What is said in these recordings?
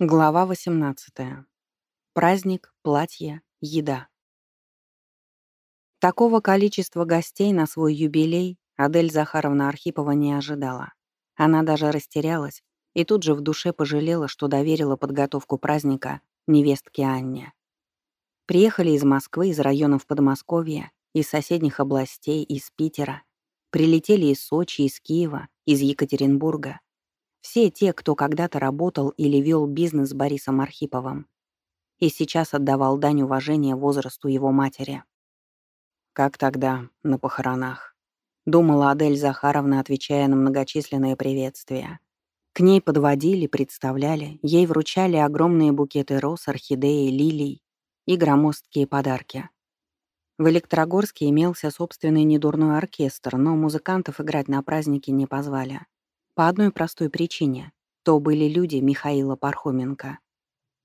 Глава 18. Праздник, платье, еда. Такого количества гостей на свой юбилей Адель Захаровна Архипова не ожидала. Она даже растерялась и тут же в душе пожалела, что доверила подготовку праздника невестке Анне. Приехали из Москвы, из районов Подмосковья, из соседних областей, из Питера. Прилетели из Сочи, из Киева, из Екатеринбурга. Все те, кто когда-то работал или вел бизнес с Борисом Архиповым. И сейчас отдавал дань уважения возрасту его матери. Как тогда, на похоронах? Думала Адель Захаровна, отвечая на многочисленные приветствия. К ней подводили, представляли, ей вручали огромные букеты роз, орхидеи, лилий и громоздкие подарки. В Электрогорске имелся собственный недурной оркестр, но музыкантов играть на празднике не позвали. По одной простой причине. То были люди Михаила Пархоменко.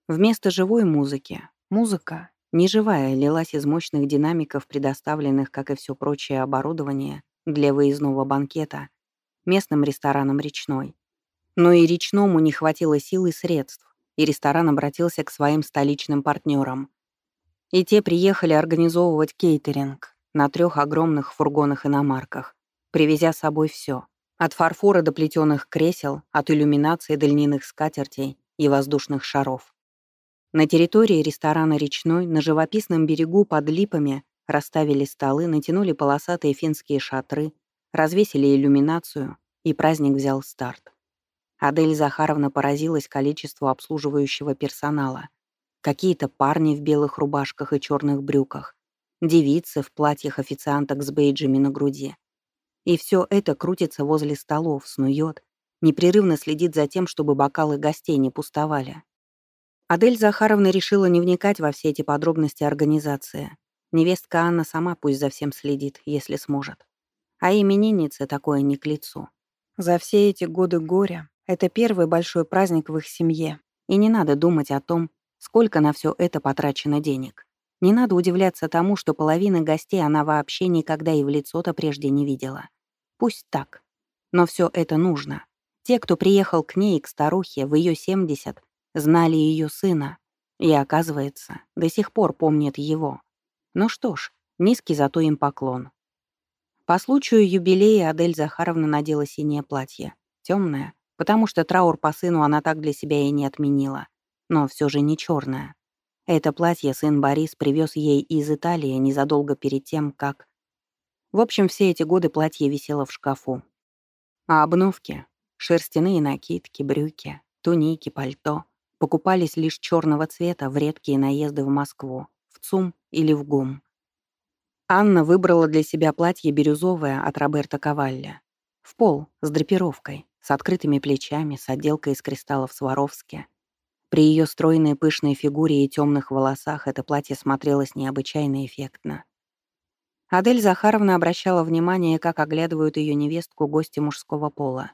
Вместо живой музыки — музыка, неживая, лилась из мощных динамиков, предоставленных, как и все прочее оборудование, для выездного банкета, местным рестораном «Речной». Но и «Речному» не хватило сил и средств, и ресторан обратился к своим столичным партнерам. И те приехали организовывать кейтеринг на трех огромных фургонах-иномарках, привезя с собой все от фарфора до плетеных кресел, от иллюминации до льняных скатертей и воздушных шаров. На территории ресторана «Речной» на живописном берегу под липами расставили столы, натянули полосатые финские шатры, развесили иллюминацию, и праздник взял старт. Адель Захаровна поразилась количеству обслуживающего персонала. Какие-то парни в белых рубашках и черных брюках, девицы в платьях официанток с бейджами на груди, и все это крутится возле столов, снует, непрерывно следит за тем, чтобы бокалы гостей не пустовали. Адель Захаровна решила не вникать во все эти подробности организации. Невестка Анна сама пусть за всем следит, если сможет. А имениннице такое не к лицу. За все эти годы горя это первый большой праздник в их семье, и не надо думать о том, сколько на все это потрачено денег. Не надо удивляться тому, что половина гостей она вообще никогда и в лицо-то прежде не видела. Пусть так. Но все это нужно. Те, кто приехал к ней, к старухе, в ее 70, знали ее сына. И, оказывается, до сих пор помнят его. Ну что ж, низкий зато им поклон. По случаю юбилея Адель Захаровна надела синее платье. темное, потому что траур по сыну она так для себя и не отменила. Но все же не черное. Это платье сын Борис привез ей из Италии незадолго перед тем, как в общем, все эти годы платье висело в шкафу. А обновки — шерстяные накидки, брюки, туники, пальто — покупались лишь черного цвета в редкие наезды в Москву, в ЦУМ или в ГУМ. Анна выбрала для себя платье бирюзовое от Роберта Кавалля. В пол, с драпировкой, с открытыми плечами, с отделкой из кристаллов Сваровски. При ее стройной пышной фигуре и темных волосах это платье смотрелось необычайно эффектно. Адель Захаровна обращала внимание, как оглядывают ее невестку гости мужского пола.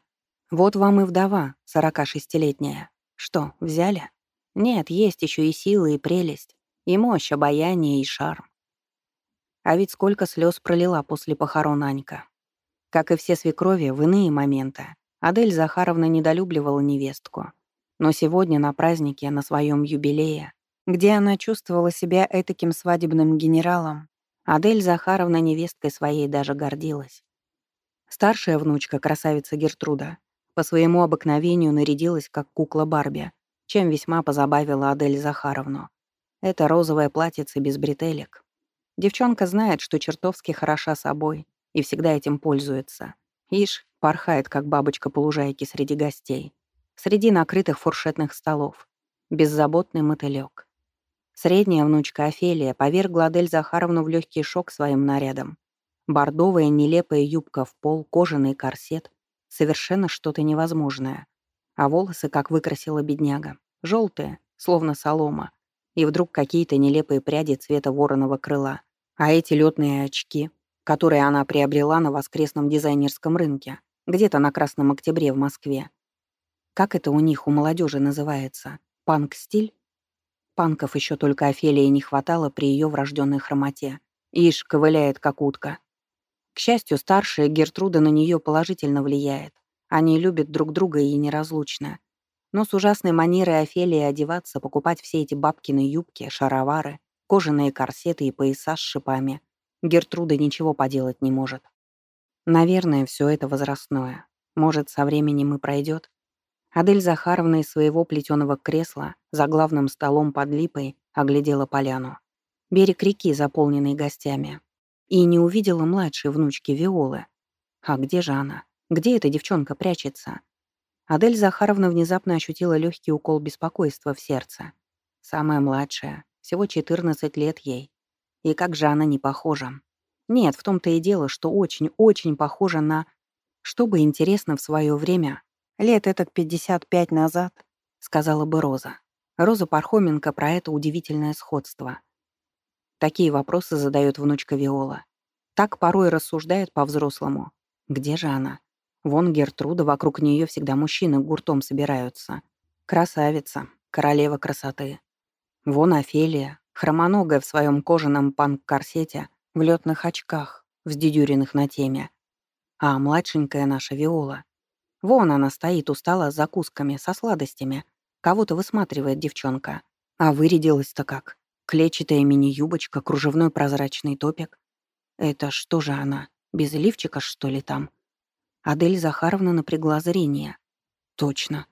«Вот вам и вдова, 46-летняя. Что, взяли? Нет, есть еще и сила, и прелесть, и мощь, обаяние, и шарм. А ведь сколько слез пролила после похорон Анька. Как и все свекрови, в иные моменты Адель Захаровна недолюбливала невестку. Но сегодня на празднике, на своем юбилее, где она чувствовала себя этаким свадебным генералом, Адель Захаровна невесткой своей даже гордилась. Старшая внучка, красавица Гертруда, по своему обыкновению нарядилась как кукла Барби, чем весьма позабавила Адель Захаровну. Это розовое платьице без бретелек. Девчонка знает, что чертовски хороша собой и всегда этим пользуется. Ишь, порхает, как бабочка по лужайке среди гостей, среди накрытых фуршетных столов. Беззаботный мотылёк. Средняя внучка Офелия повергла Адель Захаровну в легкий шок своим нарядом. Бордовая нелепая юбка в пол, кожаный корсет. Совершенно что-то невозможное. А волосы, как выкрасила бедняга. Желтые, словно солома. И вдруг какие-то нелепые пряди цвета вороного крыла. А эти летные очки, которые она приобрела на воскресном дизайнерском рынке, где-то на Красном Октябре в Москве. Как это у них, у молодежи называется? Панк-стиль? Панков еще только Офелии не хватало при ее врожденной хромоте. Ишь, ковыляет как утка. К счастью, старшая Гертруда на нее положительно влияет. Они любят друг друга и неразлучно. Но с ужасной манерой Офелии одеваться, покупать все эти бабкины юбки, шаровары, кожаные корсеты и пояса с шипами, Гертруда ничего поделать не может. Наверное, все это возрастное. Может, со временем и пройдет. Адель Захаровна из своего плетеного кресла за главным столом под липой оглядела поляну. Берег реки, заполненный гостями. И не увидела младшей внучки Виолы. А где же она? Где эта девчонка прячется? Адель Захаровна внезапно ощутила легкий укол беспокойства в сердце. Самая младшая, всего 14 лет ей. И как же она не похожа. Нет, в том-то и дело, что очень-очень похожа на... Что бы интересно в свое время, лет это 55 назад, сказала бы Роза. Роза Пархоменко про это удивительное сходство. Такие вопросы задает внучка Виола. Так порой рассуждает по-взрослому. Где же она? Вон Гертруда, вокруг нее всегда мужчины гуртом собираются. Красавица, королева красоты. Вон Офелия, хромоногая в своем кожаном панк-корсете, в летных очках, вздедюренных на теме. А младшенькая наша Виола. Вон она стоит, устала с закусками, со сладостями. Кого-то высматривает девчонка. А вырядилась-то как? Клетчатая мини-юбочка, кружевной прозрачный топик. Это что же она? Без лифчика, что ли, там? Адель Захаровна напрягла зрение. Точно.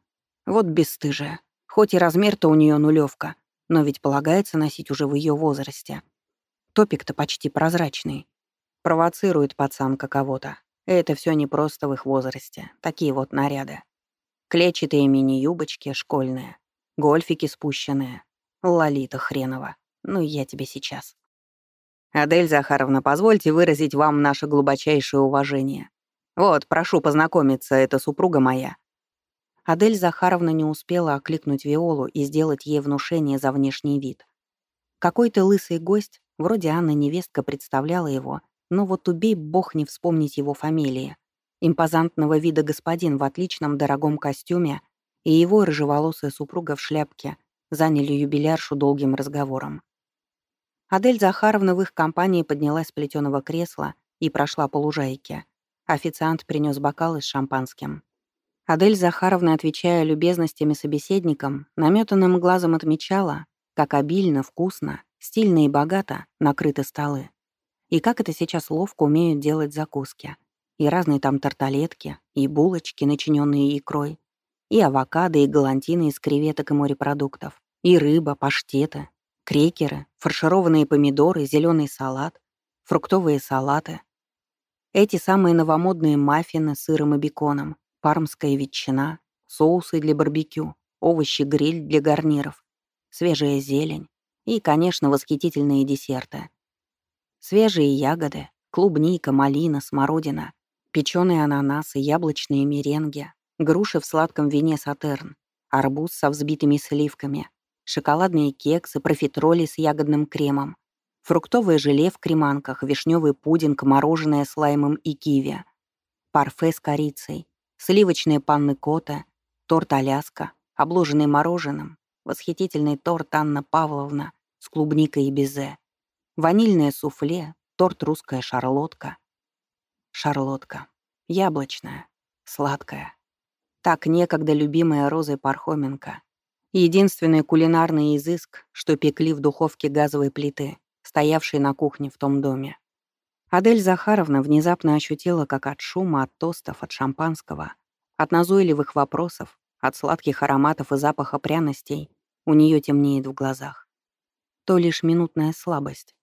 Вот бесстыжая. Хоть и размер-то у нее нулевка, но ведь полагается носить уже в ее возрасте. Топик-то почти прозрачный. Провоцирует пацанка кого-то. Это все не просто в их возрасте. Такие вот наряды. Клетчатые мини-юбочки школьные. Гольфики спущенные. Лолита хренова. Ну, я тебе сейчас. Адель Захаровна, позвольте выразить вам наше глубочайшее уважение. Вот, прошу познакомиться, это супруга моя. Адель Захаровна не успела окликнуть Виолу и сделать ей внушение за внешний вид. Какой-то лысый гость Вроде Анна невестка представляла его, но вот убей бог не вспомнить его фамилии. Импозантного вида господин в отличном дорогом костюме и его рыжеволосая супруга в шляпке заняли юбиляршу долгим разговором. Адель Захаровна в их компании поднялась с плетеного кресла и прошла по лужайке. Официант принес бокалы с шампанским. Адель Захаровна, отвечая любезностями собеседникам, наметанным глазом отмечала, как обильно, вкусно Стильно и богато накрыты столы. И как это сейчас ловко умеют делать закуски. И разные там тарталетки, и булочки, начиненные икрой, и авокадо, и галантины из креветок и морепродуктов, и рыба, паштеты, крекеры, фаршированные помидоры, зеленый салат, фруктовые салаты. Эти самые новомодные маффины с сыром и беконом, пармская ветчина, соусы для барбекю, овощи-гриль для гарниров, свежая зелень, и, конечно, восхитительные десерты. Свежие ягоды, клубника, малина, смородина, печеные ананасы, яблочные меренги, груши в сладком вине сатерн, арбуз со взбитыми сливками, шоколадные кексы, профитроли с ягодным кремом, фруктовое желе в креманках, вишневый пудинг, мороженое с лаймом и киви, парфе с корицей, сливочные панны кота, торт Аляска, обложенный мороженым, восхитительный торт Анна Павловна с клубникой и безе, ванильное суфле, торт русская шарлотка. Шарлотка. Яблочная, сладкая. Так некогда любимая Розой Пархоменко. Единственный кулинарный изыск, что пекли в духовке газовой плиты, стоявшей на кухне в том доме. Адель Захаровна внезапно ощутила, как от шума, от тостов, от шампанского, от назойливых вопросов, от сладких ароматов и запаха пряностей у нее темнеет в глазах. То лишь минутная слабость.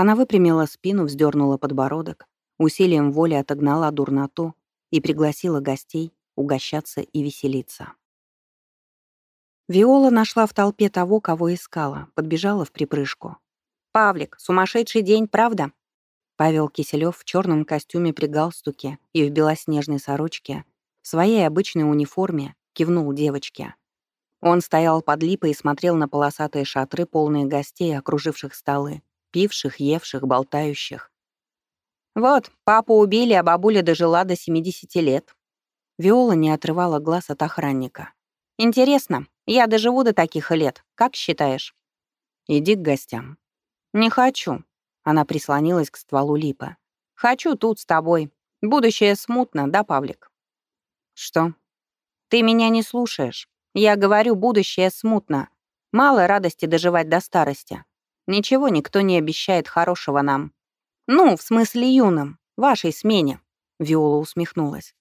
Она выпрямила спину, вздернула подбородок, усилием воли отогнала дурноту и пригласила гостей угощаться и веселиться. Виола нашла в толпе того, кого искала, подбежала в припрыжку. «Павлик, сумасшедший день, правда?» Павел Киселев в черном костюме при галстуке и в белоснежной сорочке, в своей обычной униформе, кивнул девочке. Он стоял под липой и смотрел на полосатые шатры, полные гостей, окруживших столы, пивших, евших, болтающих. «Вот, папу убили, а бабуля дожила до 70 лет». Виола не отрывала глаз от охранника. «Интересно, я доживу до таких лет, как считаешь?» «Иди к гостям». «Не хочу». Она прислонилась к стволу липа. «Хочу тут с тобой. Будущее смутно, да, Павлик?» «Что?» «Ты меня не слушаешь. Я говорю, будущее смутно. Мало радости доживать до старости. Ничего никто не обещает хорошего нам. Ну, в смысле юным, вашей смене. Виола усмехнулась.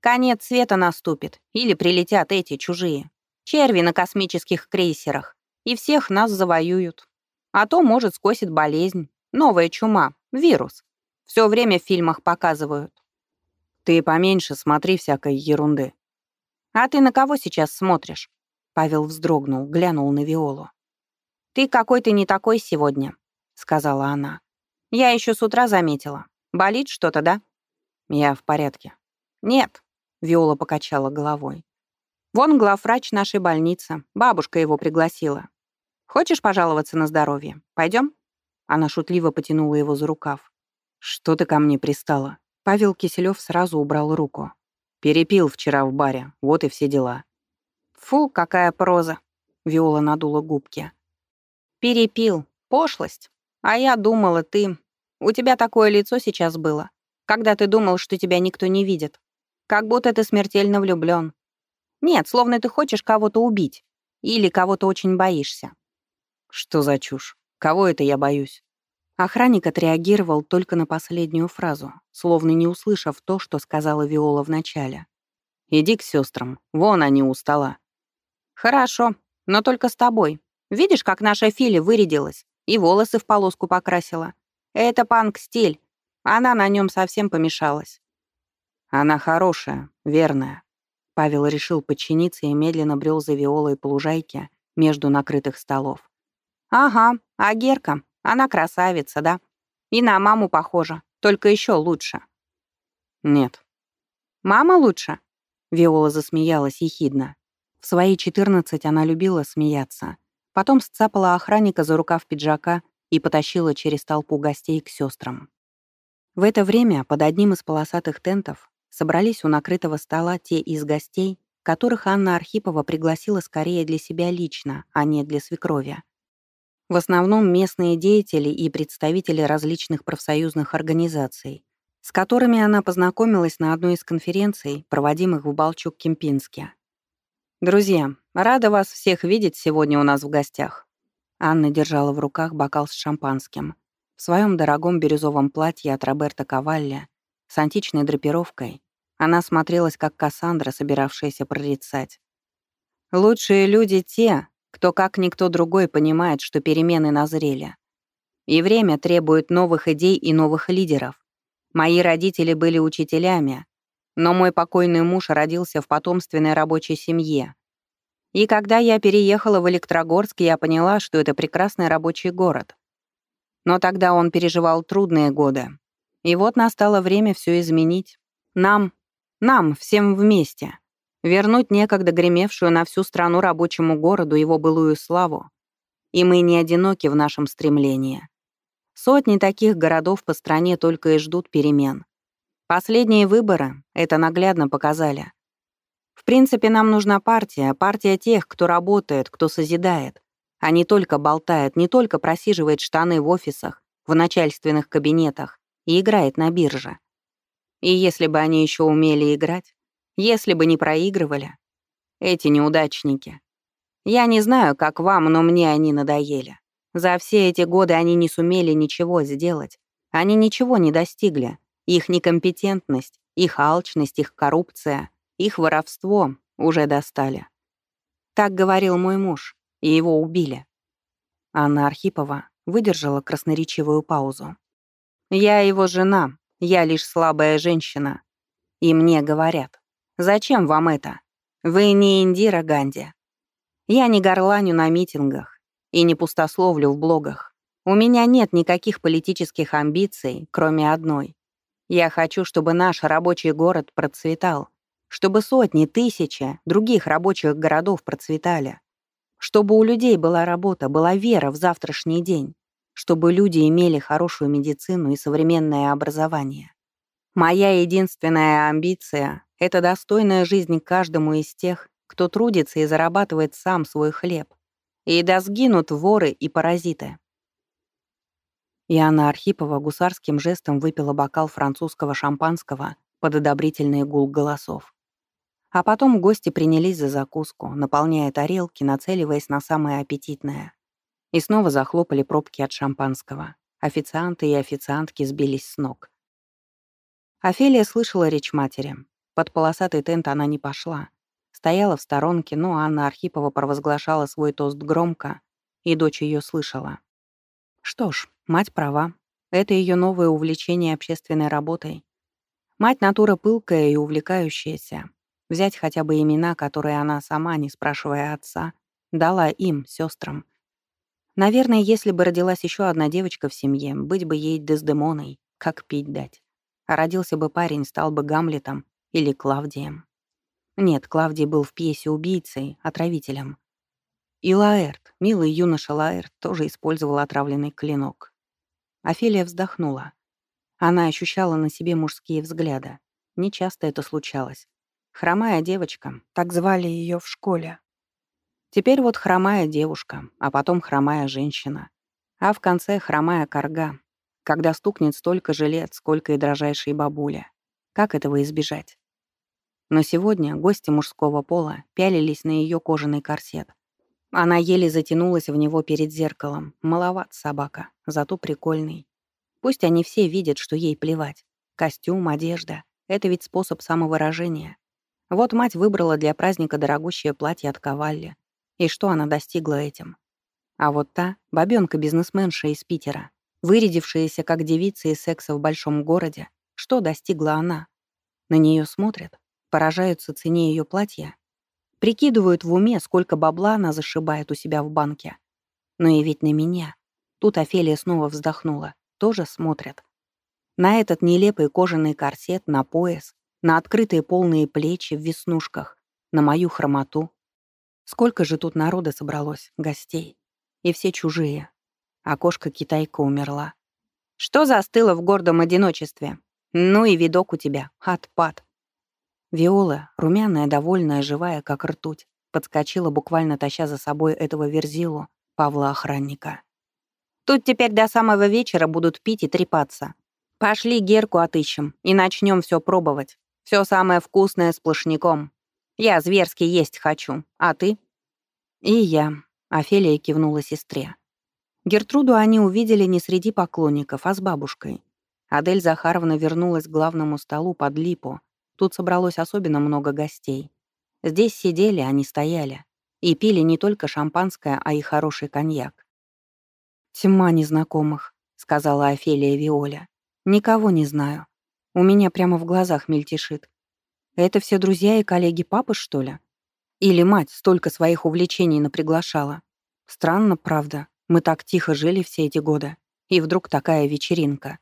Конец света наступит, или прилетят эти чужие. Черви на космических крейсерах. И всех нас завоюют. А то, может, скосит болезнь. Новая чума, вирус. Все время в фильмах показывают. Ты поменьше смотри всякой ерунды. А ты на кого сейчас смотришь? Павел вздрогнул, глянул на Виолу. «Ты какой-то не такой сегодня», — сказала она. «Я еще с утра заметила. Болит что-то, да?» «Я в порядке». «Нет», — Виола покачала головой. «Вон главврач нашей больницы. Бабушка его пригласила. Хочешь пожаловаться на здоровье? Пойдем?» Она шутливо потянула его за рукав. «Что ты ко мне пристала?» Павел Киселев сразу убрал руку. «Перепил вчера в баре, вот и все дела». «Фу, какая проза!» Виола надула губки. «Перепил. Пошлость. А я думала, ты... У тебя такое лицо сейчас было, когда ты думал, что тебя никто не видит. Как будто ты смертельно влюблён. Нет, словно ты хочешь кого-то убить. Или кого-то очень боишься». «Что за чушь? Кого это я боюсь?» Охранник отреагировал только на последнюю фразу, словно не услышав то, что сказала Виола вначале. «Иди к сестрам, вон они у стола». «Хорошо, но только с тобой. Видишь, как наша Филя вырядилась и волосы в полоску покрасила? Это панк-стиль. Она на нем совсем помешалась». «Она хорошая, верная». Павел решил подчиниться и медленно брел за Виолой по лужайке между накрытых столов. «Ага, а Герка, она красавица, да? И на маму похожа, только еще лучше». «Нет». «Мама лучше?» Виола засмеялась ехидно. В свои четырнадцать она любила смеяться. Потом сцапала охранника за рукав пиджака и потащила через толпу гостей к сестрам. В это время под одним из полосатых тентов собрались у накрытого стола те из гостей, которых Анна Архипова пригласила скорее для себя лично, а не для свекрови. В основном местные деятели и представители различных профсоюзных организаций, с которыми она познакомилась на одной из конференций, проводимых в Балчук-Кемпинске. «Друзья, рада вас всех видеть сегодня у нас в гостях». Анна держала в руках бокал с шампанским. В своем дорогом бирюзовом платье от Роберта Кавалли с античной драпировкой она смотрелась как Кассандра, собиравшаяся прорицать. «Лучшие люди те, кто как никто другой понимает, что перемены назрели. И время требует новых идей и новых лидеров. Мои родители были учителями, но мой покойный муж родился в потомственной рабочей семье. И когда я переехала в Электрогорск, я поняла, что это прекрасный рабочий город. Но тогда он переживал трудные годы. И вот настало время все изменить. Нам, нам, всем вместе. Вернуть некогда гремевшую на всю страну рабочему городу его былую славу. И мы не одиноки в нашем стремлении. Сотни таких городов по стране только и ждут перемен. Последние выборы это наглядно показали. В принципе, нам нужна партия, партия тех, кто работает, кто созидает, а не только болтает, не только просиживает штаны в офисах, в начальственных кабинетах и играет на бирже. И если бы они еще умели играть, если бы не проигрывали. Эти неудачники. Я не знаю, как вам, но мне они надоели. За все эти годы они не сумели ничего сделать. Они ничего не достигли. Их некомпетентность, их алчность, их коррупция, их воровство уже достали. Так говорил мой муж, и его убили. Анна Архипова выдержала красноречивую паузу. «Я его жена, я лишь слабая женщина. И мне говорят, Зачем вам это? Вы не Индира Ганди. Я не горланю на митингах и не пустословлю в блогах. У меня нет никаких политических амбиций, кроме одной. Я хочу, чтобы наш рабочий город процветал, чтобы сотни, тысячи других рабочих городов процветали, чтобы у людей была работа, была вера в завтрашний день, чтобы люди имели хорошую медицину и современное образование. Моя единственная амбиция — это достойная жизнь каждому из тех, кто трудится и зарабатывает сам свой хлеб. И да сгинут воры и паразиты. Иоанна Архипова гусарским жестом выпила бокал французского шампанского под одобрительный гул голосов. А потом гости принялись за закуску, наполняя тарелки, нацеливаясь на самое аппетитное. И снова захлопали пробки от шампанского. Официанты и официантки сбились с ног. Офелия слышала речь матери. Под полосатый тент она не пошла. Стояла в сторонке, но Анна Архипова провозглашала свой тост громко, и дочь ее слышала. Что ж, мать права. Это ее новое увлечение общественной работой. Мать натура пылкая и увлекающаяся. Взять хотя бы имена, которые она сама, не спрашивая отца, дала им, сестрам. Наверное, если бы родилась еще одна девочка в семье, быть бы ей Дездемоной, как пить дать. А родился бы парень, стал бы Гамлетом или Клавдием. Нет, Клавдий был в пьесе убийцей, отравителем. И Лаэрт, милый юноша Лаэрт, тоже использовал отравленный клинок. Офелия вздохнула. Она ощущала на себе мужские взгляды. Нечасто это случалось. Хромая девочка, так звали ее в школе. Теперь вот хромая девушка, а потом хромая женщина. А в конце хромая корга, когда стукнет столько же лет, сколько и дрожайшей бабуля. Как этого избежать? Но сегодня гости мужского пола пялились на ее кожаный корсет. Она еле затянулась в него перед зеркалом. Маловат собака, зато прикольный. Пусть они все видят, что ей плевать. Костюм, одежда — это ведь способ самовыражения. Вот мать выбрала для праздника дорогущее платье от Кавалли. И что она достигла этим? А вот та, бабёнка-бизнесменша из Питера, вырядившаяся как девица из секса в большом городе, что достигла она? На нее смотрят, поражаются цене ее платья, прикидывают в уме, сколько бабла она зашибает у себя в банке. Но и ведь на меня. Тут Офелия снова вздохнула. Тоже смотрят. На этот нелепый кожаный корсет, на пояс, на открытые полные плечи в веснушках, на мою хромоту, Сколько же тут народа собралось, гостей. И все чужие. А кошка-китайка умерла. Что застыло в гордом одиночестве? Ну и видок у тебя, отпад. Виола, румяная, довольная, живая, как ртуть, подскочила, буквально таща за собой этого верзилу, Павла-охранника. «Тут теперь до самого вечера будут пить и трепаться. Пошли Герку отыщем и начнем все пробовать. Все самое вкусное сплошняком. Я зверски есть хочу. А ты?» «И я», — Офелия кивнула сестре. Гертруду они увидели не среди поклонников, а с бабушкой. Адель Захаровна вернулась к главному столу под липу. Тут собралось особенно много гостей. Здесь сидели, они стояли. И пили не только шампанское, а и хороший коньяк. «Тьма незнакомых», — сказала Офелия Виоля. «Никого не знаю. У меня прямо в глазах мельтешит. Это все друзья и коллеги папы, что ли? Или мать столько своих увлечений наприглашала? Странно, правда. Мы так тихо жили все эти годы. И вдруг такая вечеринка.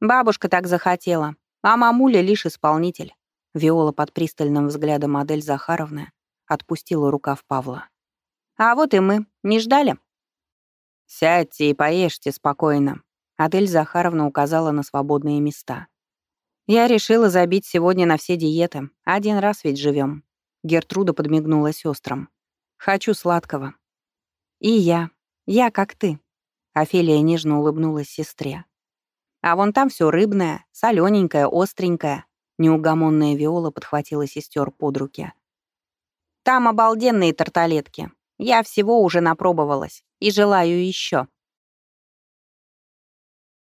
Бабушка так захотела, а мамуля лишь исполнитель. Виола под пристальным взглядом модель Захаровны отпустила рукав Павла. «А вот и мы. Не ждали?» «Сядьте и поешьте спокойно», — Адель Захаровна указала на свободные места. Я решила забить сегодня на все диеты. Один раз ведь живем. Гертруда подмигнула сестрам. Хочу сладкого. И я. Я как ты. Офелия нежно улыбнулась сестре. А вон там все рыбное, солененькое, остренькое. Неугомонная Виола подхватила сестер под руки. Там обалденные тарталетки. Я всего уже напробовалась и желаю еще.